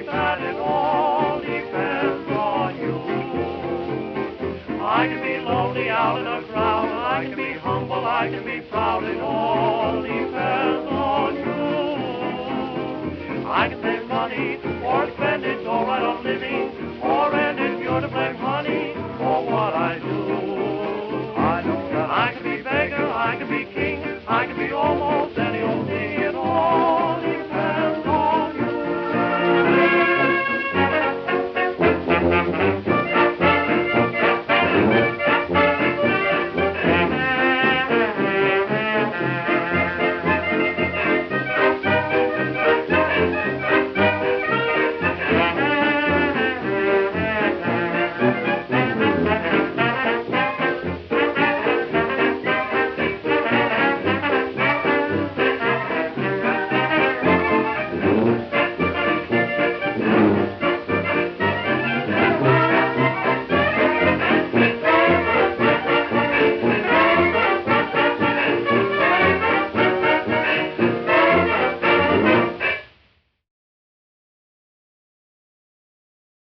that it all depends on you. I can be lonely out in a crowd. I can be humble. I can be proud. It all depends on you.